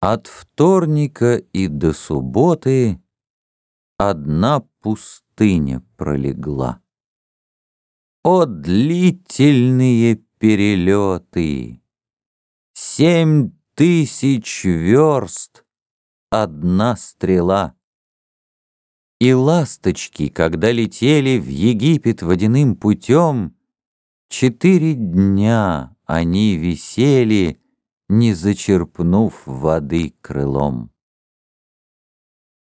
От вторника и до субботы Одна пустыня пролегла. О, длительные перелеты! Семь тысяч верст — одна стрела. И ласточки, когда летели в Египет водяным путем, Четыре дня они висели, не зачерпнув воды крылом.